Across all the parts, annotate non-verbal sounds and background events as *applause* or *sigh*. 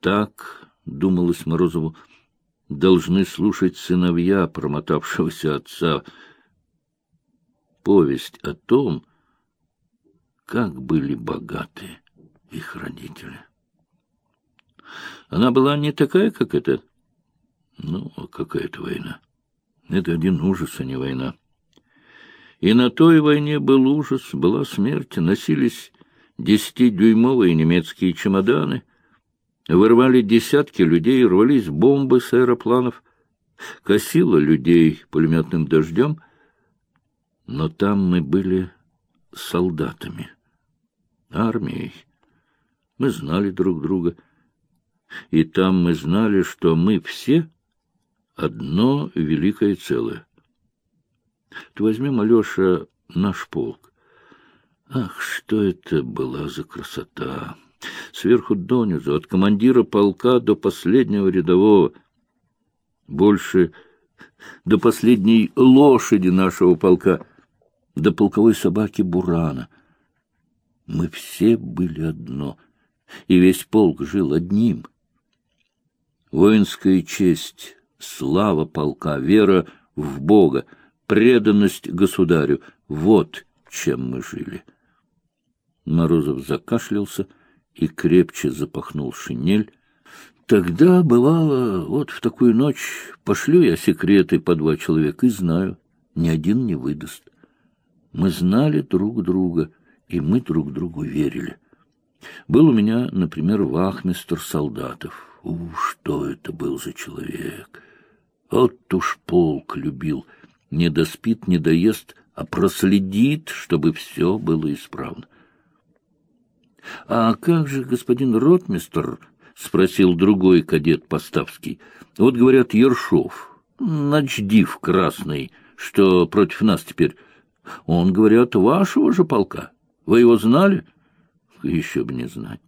Так, — думалось Морозову, — должны слушать сыновья промотавшегося отца. Повесть о том, как были богаты их родители. Она была не такая, как эта. Ну, а какая это война? Это один ужас, а не война. И на той войне был ужас, была смерть, носились десятидюймовые немецкие чемоданы, вырвали десятки людей, рвались бомбы с аэропланов, косило людей пулеметным дождем, но там мы были солдатами, армией. Мы знали друг друга, и там мы знали, что мы все одно великое целое. Ты возьмем, Алеша, наш полк. Ах, что это была за красота! Сверху донизу, от командира полка до последнего рядового. Больше до последней лошади нашего полка, до полковой собаки Бурана. Мы все были одно, и весь полк жил одним. Воинская честь, слава полка, вера в Бога, преданность государю — вот чем мы жили. Морозов закашлялся и крепче запахнул шинель. Тогда, бывало, вот в такую ночь пошлю я секреты по два человека и знаю, ни один не выдаст. Мы знали друг друга, и мы друг другу верили. Был у меня, например, вахмистр солдатов. У, что это был за человек! Вот уж полк любил. Не доспит, не доест, а проследит, чтобы все было исправно. — А как же господин ротмистр? — спросил другой кадет Поставский. — Вот, говорят, Ершов, начдив красный, что против нас теперь. Он, говорят, вашего же полка. Вы его знали? Еще бы не знать.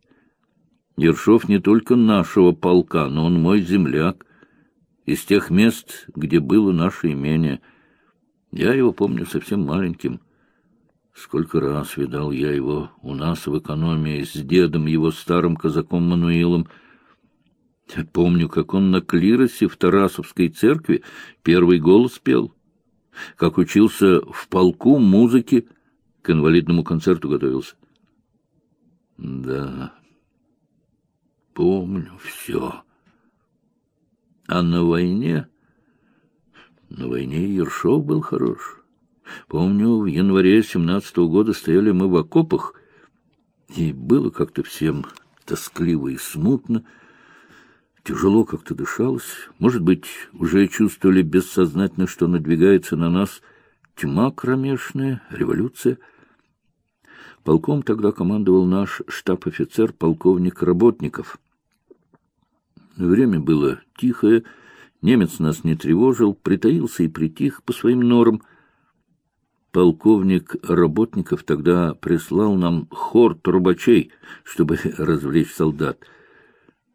Ершов не только нашего полка, но он мой земляк. Из тех мест, где было наше имение. Я его помню совсем маленьким. Сколько раз видал я его у нас в экономии с дедом, его старым казаком Мануилом. Я помню, как он на клиросе в Тарасовской церкви первый голос пел, как учился в полку музыки, к инвалидному концерту готовился. Да, помню все. А на войне... На войне Ершов был хорош. Помню, в январе семнадцатого года стояли мы в окопах, и было как-то всем тоскливо и смутно, тяжело как-то дышалось. Может быть, уже чувствовали бессознательно, что надвигается на нас тьма кромешная, революция. Полком тогда командовал наш штаб-офицер, полковник Работников. Время было тихое, немец нас не тревожил, притаился и притих по своим норам — полковник Работников тогда прислал нам хор трубачей, чтобы *laughs* развлечь солдат.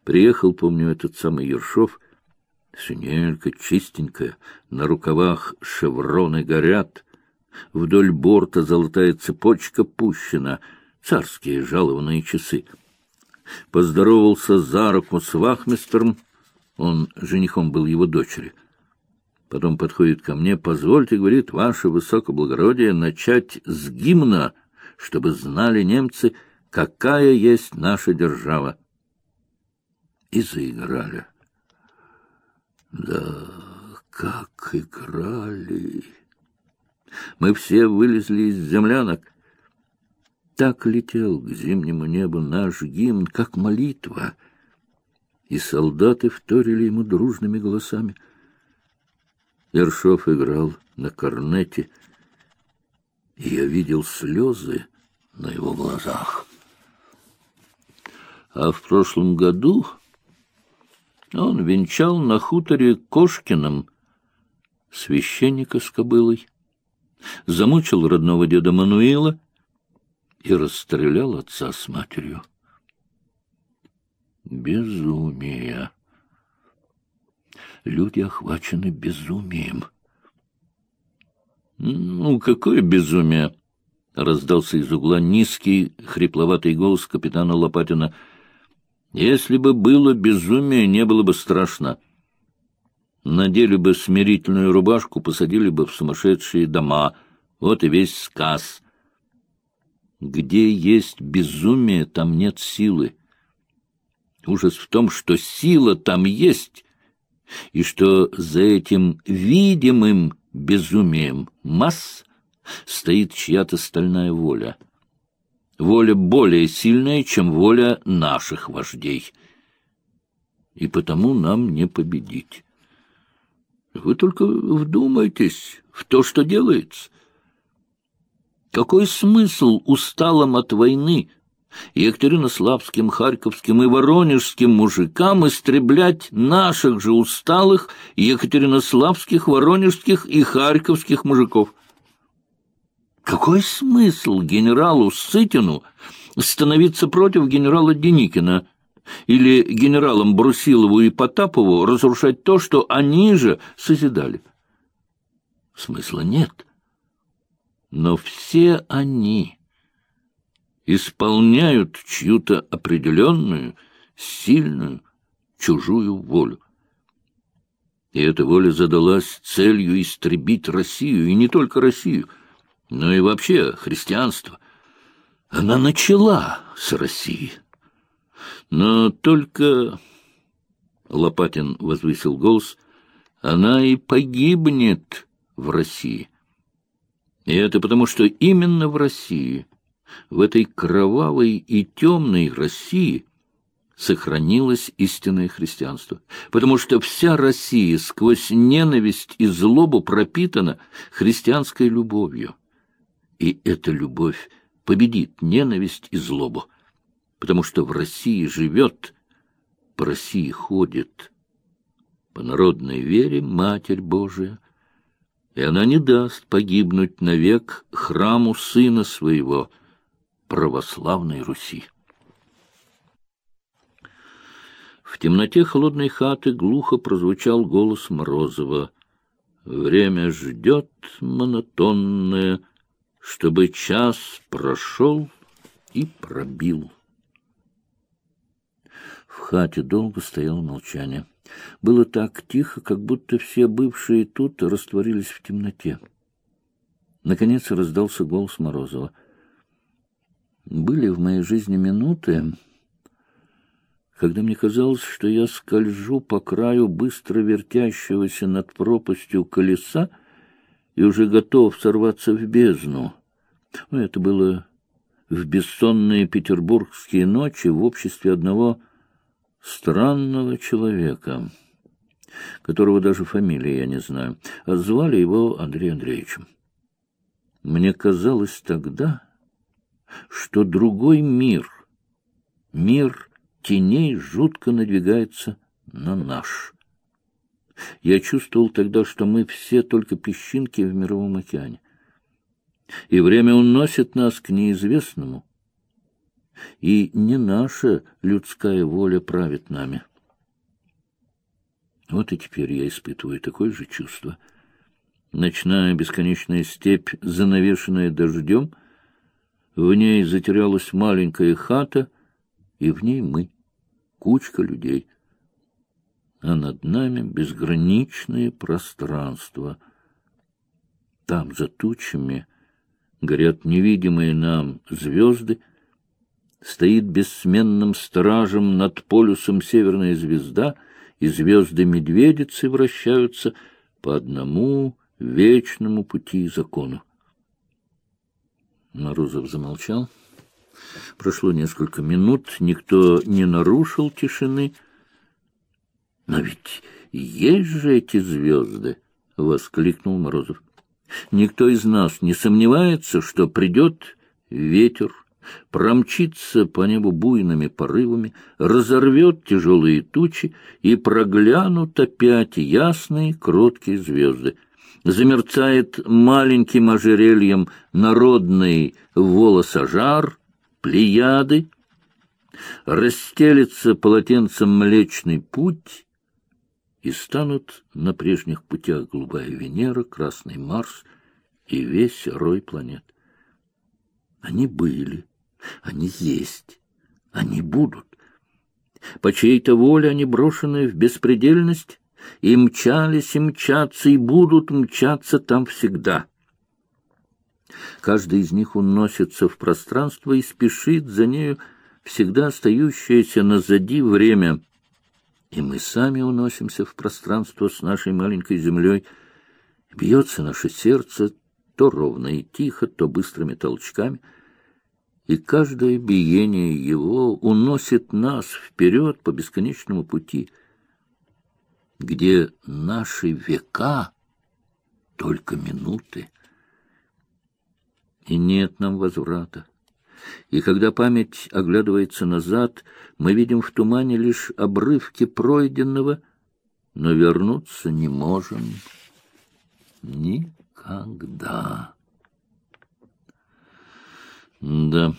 Приехал, помню, этот самый Ершов, шинелька чистенькая, на рукавах шевроны горят, вдоль борта золотая цепочка пущена, царские жалованные часы. Поздоровался за руку с вахмистром, он женихом был его дочери — Потом подходит ко мне, позвольте, говорит, ваше высокоблагородие, начать с гимна, чтобы знали немцы, какая есть наша держава. И заиграли. Да, как играли! Мы все вылезли из землянок. Так летел к зимнему небу наш гимн, как молитва, и солдаты вторили ему дружными голосами — Ершов играл на корнете, и я видел слезы на его глазах. А в прошлом году он венчал на хуторе Кошкином священника с кобылой, замучил родного деда Мануила и расстрелял отца с матерью. Безумие! Люди охвачены безумием. — Ну, какое безумие! — раздался из угла низкий, хрипловатый голос капитана Лопатина. Если бы было безумие, не было бы страшно. Надели бы смирительную рубашку, посадили бы в сумасшедшие дома. Вот и весь сказ. Где есть безумие, там нет силы. Ужас в том, что сила там есть, и что за этим видимым безумием масс стоит чья-то стальная воля. Воля более сильная, чем воля наших вождей. И потому нам не победить. Вы только вдумайтесь в то, что делается. Какой смысл усталым от войны Екатеринославским, Харьковским и Воронежским мужикам истреблять наших же усталых екатеринославских, воронежских и харьковских мужиков? Какой смысл генералу Сытину становиться против генерала Деникина – или генералам Брусилову и Потапову разрушать то, что они же созидали? Смысла нет. Но все они исполняют чью-то определенную, сильную, чужую волю. И эта воля задалась целью истребить Россию, и не только Россию, но и вообще христианство. Она начала с России. Но только, — Лопатин возвысил голос, — она и погибнет в России. И это потому, что именно в России, в этой кровавой и темной России, сохранилось истинное христианство, потому что вся Россия сквозь ненависть и злобу пропитана христианской любовью. И эта любовь победит ненависть и злобу потому что в России живет, по России ходит, по народной вере Матерь Божия, и она не даст погибнуть навек храму Сына Своего, православной Руси. В темноте холодной хаты глухо прозвучал голос Морозова. Время ждет монотонное, чтобы час прошел и пробил. В хате долго стояло молчание. Было так тихо, как будто все бывшие тут растворились в темноте. Наконец раздался голос Морозова. «Были в моей жизни минуты, когда мне казалось, что я скольжу по краю быстро вертящегося над пропастью колеса и уже готов сорваться в бездну. Но это было в бессонные петербургские ночи в обществе одного странного человека, которого даже фамилии я не знаю, а звали его Андрей Андреевичем. Мне казалось тогда, что другой мир, мир теней, жутко надвигается на наш. Я чувствовал тогда, что мы все только песчинки в мировом океане. И время уносит нас к неизвестному, и не наша людская воля правит нами. Вот и теперь я испытываю такое же чувство. Ночная бесконечная степь, занавешенная дождем, в ней затерялась маленькая хата, и в ней мы, кучка людей. А над нами безграничное пространство. Там, за тучами, горят невидимые нам звезды — стоит бессменным стражем над полюсом северная звезда, и звезды-медведицы вращаются по одному вечному пути и закону. Морозов замолчал. Прошло несколько минут, никто не нарушил тишины. — Но ведь есть же эти звезды! — воскликнул Морозов. — Никто из нас не сомневается, что придет ветер, промчится по небу буйными порывами, разорвет тяжелые тучи и проглянут опять ясные кроткие звезды. Замерцает маленьким ожерельем народный волосожар, плеяды, расстелится полотенцем млечный путь, и станут на прежних путях голубая Венера, красный Марс и весь рой планет. Они были они есть, они будут. По чьей-то воле они брошены в беспредельность, и мчались, и мчатся, и будут мчаться там всегда. Каждый из них уносится в пространство и спешит за нею всегда остающееся назади время. И мы сами уносимся в пространство с нашей маленькой землей. Бьется наше сердце то ровно и тихо, то быстрыми толчками — и каждое биение его уносит нас вперед по бесконечному пути, где наши века — только минуты, и нет нам возврата. И когда память оглядывается назад, мы видим в тумане лишь обрывки пройденного, но вернуться не можем никогда. Да,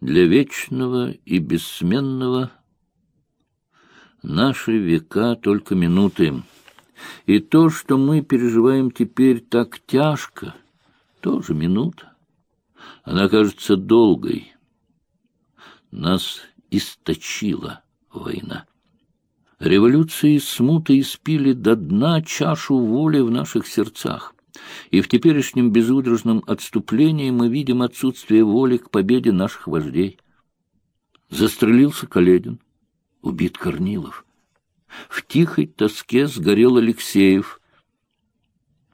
для вечного и бессменного наши века только минуты. И то, что мы переживаем теперь так тяжко, тоже минута. Она кажется долгой. Нас источила война. Революции смуты испили до дна чашу воли в наших сердцах и в теперешнем безудержном отступлении мы видим отсутствие воли к победе наших вождей. Застрелился Каледин, убит Корнилов. В тихой тоске сгорел Алексеев.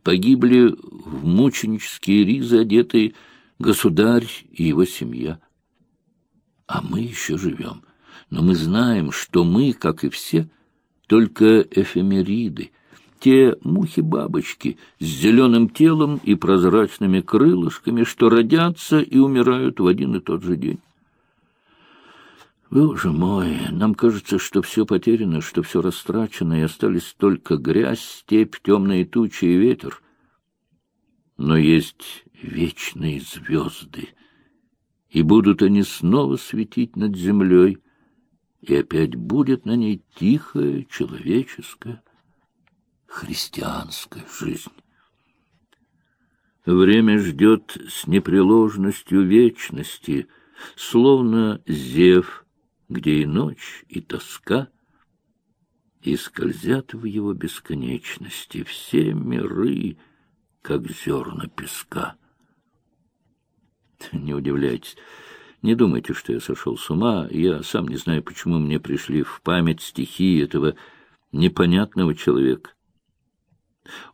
Погибли в мученические ризы одетые государь и его семья. А мы еще живем. Но мы знаем, что мы, как и все, только эфемериды — те мухи-бабочки с зеленым телом и прозрачными крылышками, что родятся и умирают в один и тот же день. Боже мой, нам кажется, что все потеряно, что все растрачено, и остались только грязь, степь, темные тучи и ветер. Но есть вечные звезды, и будут они снова светить над землей, и опять будет на ней тихая человеческая христианская жизнь. Время ждет с непреложностью вечности, словно зев, где и ночь, и тоска, и скользят в его бесконечности все миры, как зерна песка. *laughs* Не удивляйтесь, не думайте, что я сошел с ума, я сам не знаю, почему мне пришли в память стихи этого непонятного человека.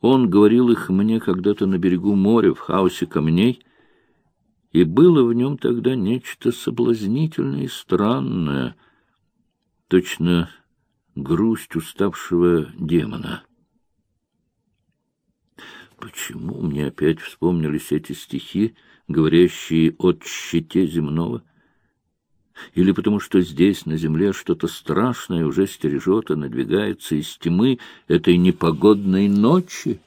Он говорил их мне когда-то на берегу моря, в хаосе камней, и было в нем тогда нечто соблазнительное и странное, точно грусть уставшего демона. Почему мне опять вспомнились эти стихи, говорящие о щите земного? или потому что здесь, на земле, что-то страшное уже стережет и надвигается из тьмы этой непогодной ночи?